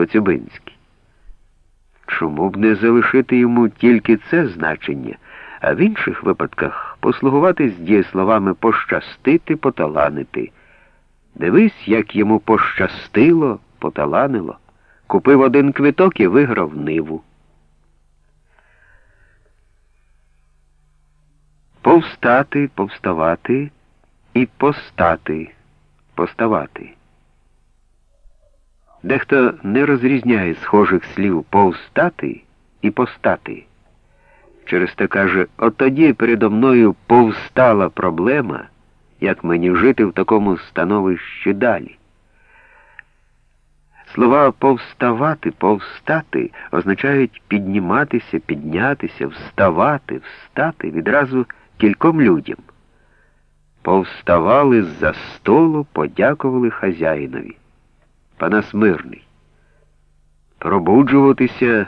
Коцюбинський. Чому б не залишити йому тільки це значення, а в інших випадках послугуватись дієсловами пощастити, поталанити? Дивись, як йому пощастило, поталанило. Купив один квиток і виграв ниву. Повстати, повставати і постати, поставати. Дехто не розрізняє схожих слів повстати і постати. Через те каже, от тоді передо мною повстала проблема, як мені жити в такому становищі далі. Слова повставати, повстати означають підніматися, піднятися, вставати, встати відразу кільком людям. Повставали з-за столу, подякували хазяїнові. Панас мирний. Пробуджуватися,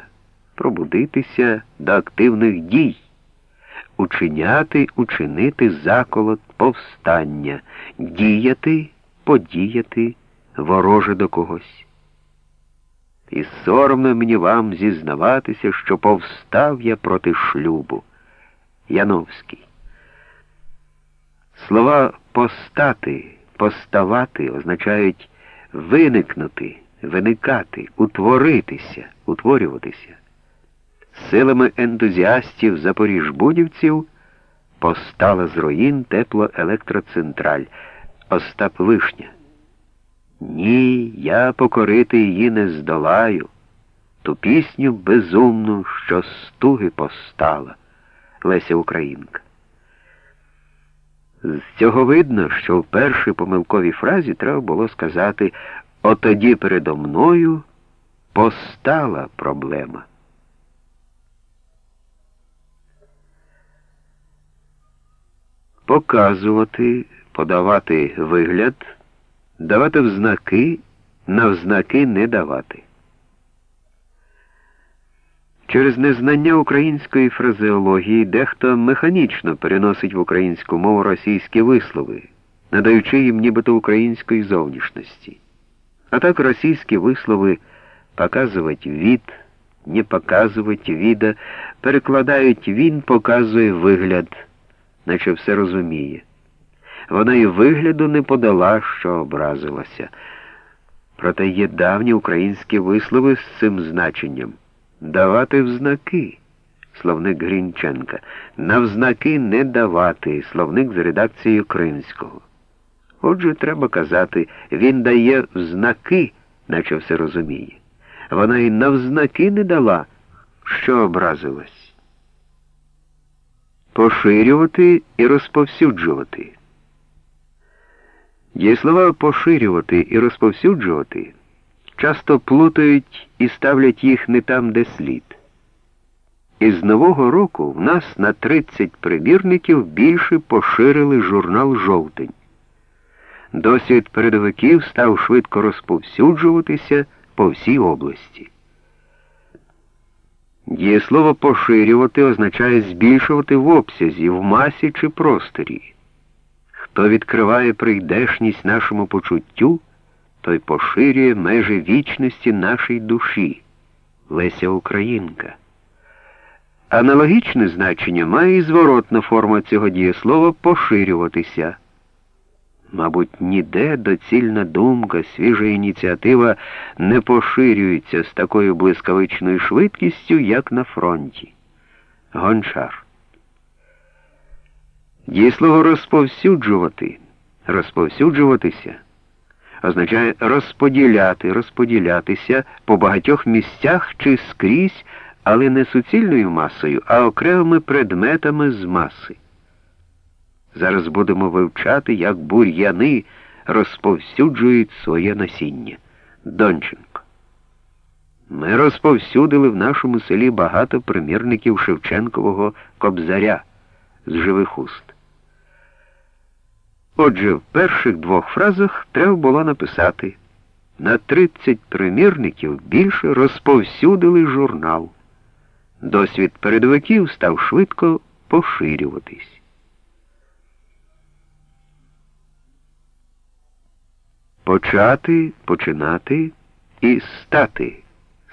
пробудитися до активних дій, учиняти, учинити заколот повстання, діяти, подіяти вороже до когось. І соромно мені вам зізнаватися, що повстав я проти шлюбу. Яновський. Слова постати, поставати означають виникнути, виникати, утворитися, утворюватися. Силами ентузіастів запоріжбудівців постала з руїн теплоелектроцентраль Остап Вишня. Ні, я покорити її не здолаю, ту пісню безумну, що стуги постала Леся Українка. З цього видно, що в першій помилковій фразі треба було сказати отоді передо мною постала проблема. Показувати, подавати вигляд, давати взнаки, навзнаки не давати. Через незнання української фразеології дехто механічно переносить в українську мову російські вислови, надаючи їм нібито української зовнішності. А так російські вислови показувати від, не показувати віда, перекладають він показує вигляд, наче все розуміє. Вона і вигляду не подала, що образилася. Проте є давні українські вислови з цим значенням давати взнаки, словник Грінченка, навзнаки не давати, словник з редакцією Кримського. Отже, треба казати, він дає взнаки, наче все розуміє. Вона й навзнаки не дала, що образилась. Поширювати і розповсюджувати. Дієслова поширювати і розповсюджувати часто плутають і ставлять їх не там, де слід. Із Нового року в нас на 30 примірників більше поширили журнал Жовтень. Досвід передовиків став швидко розповсюджуватися по всій області. Дієслово поширювати означає збільшувати в обсязі, в масі чи просторі. Хто відкриває прийдешність нашому почуттю, той поширює межі вічності нашої душі, Леся Українка. Аналогічне значення має і зворотна форма цього дієслова поширюватися. Мабуть, ніде доцільна думка, свіжа ініціатива не поширюється з такою блискавичною швидкістю, як на фронті. Гончар. Дієслово розповсюджувати, розповсюджуватися означає розподіляти, розподілятися по багатьох місцях чи скрізь, але не суцільною масою, а окремими предметами з маси. Зараз будемо вивчати, як бур'яни розповсюджують своє насіння. Донченко. Ми розповсюдили в нашому селі багато примірників Шевченкового кобзаря з живих уст. Отже, в перших двох фразах треба було написати на 30 примірників більше розповсюдили журнал. Досвід передовиків став швидко поширюватись. Почати, починати, і стати.